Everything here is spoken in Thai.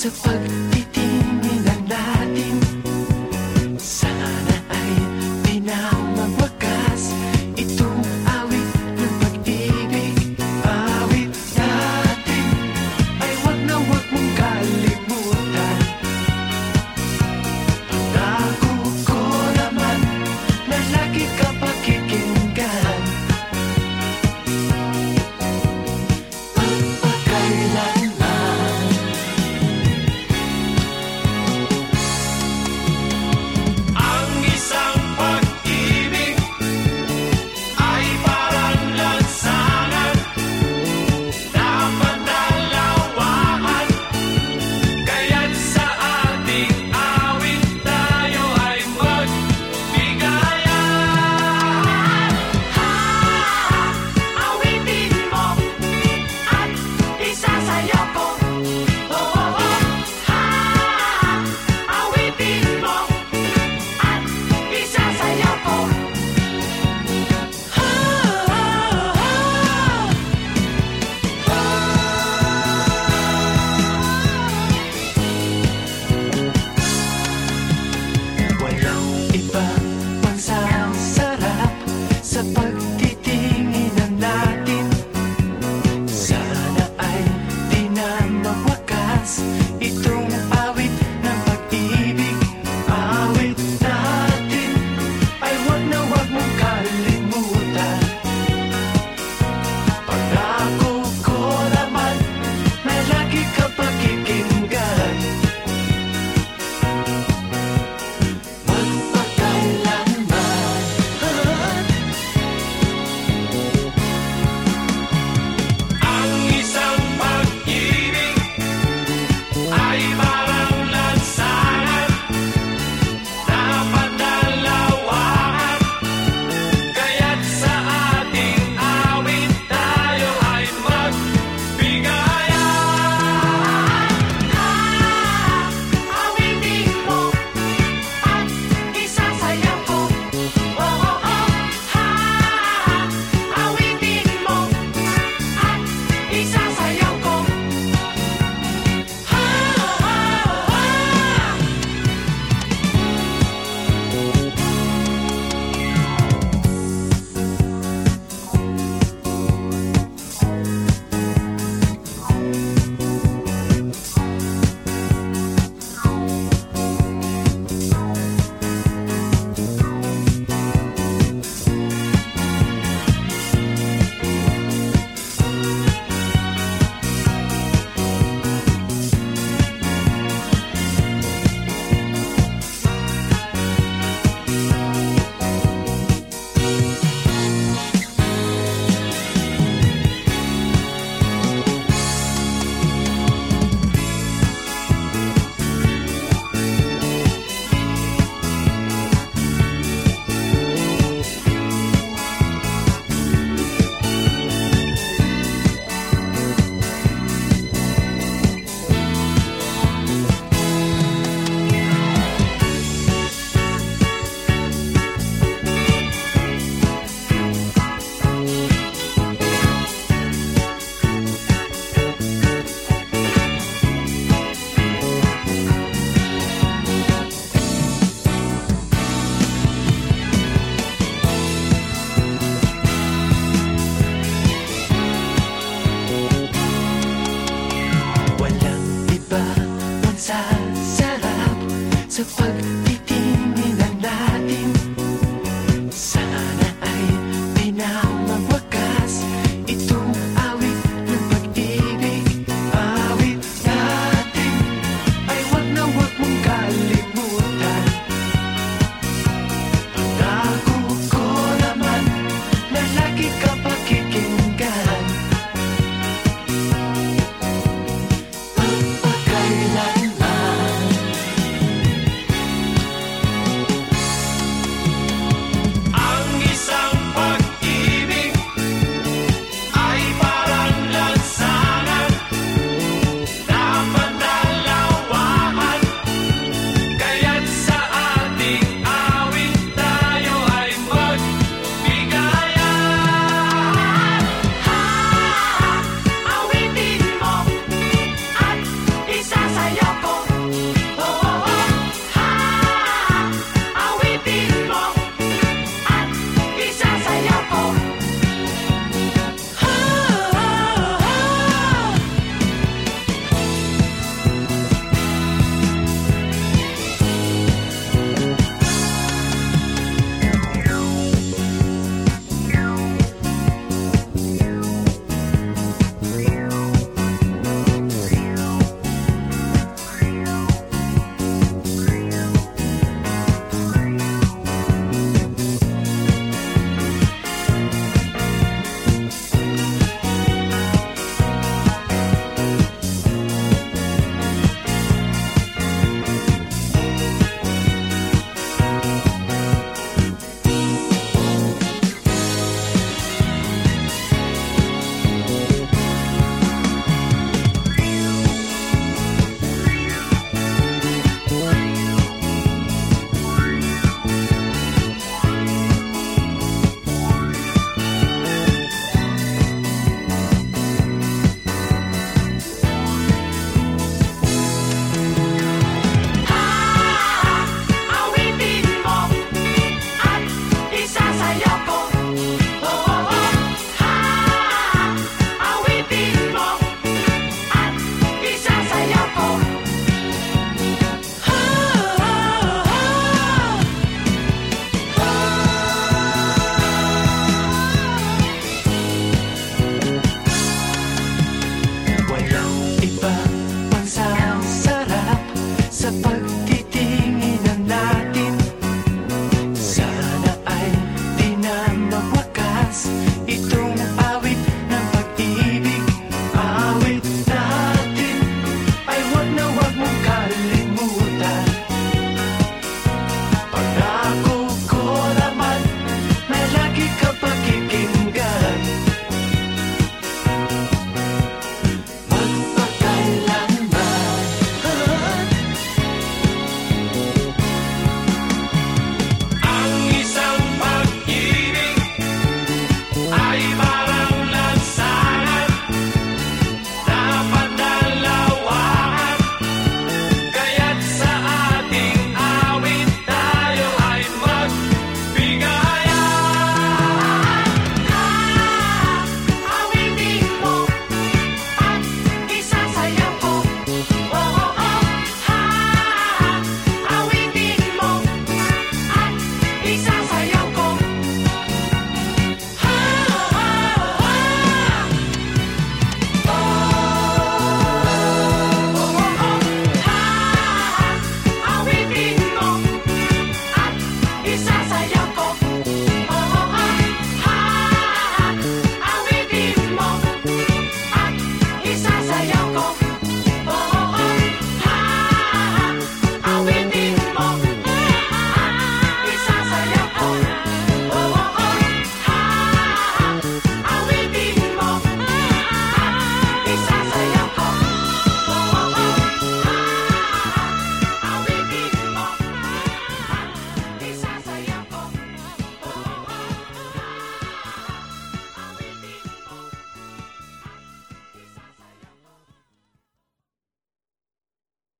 So fuck. Walang iba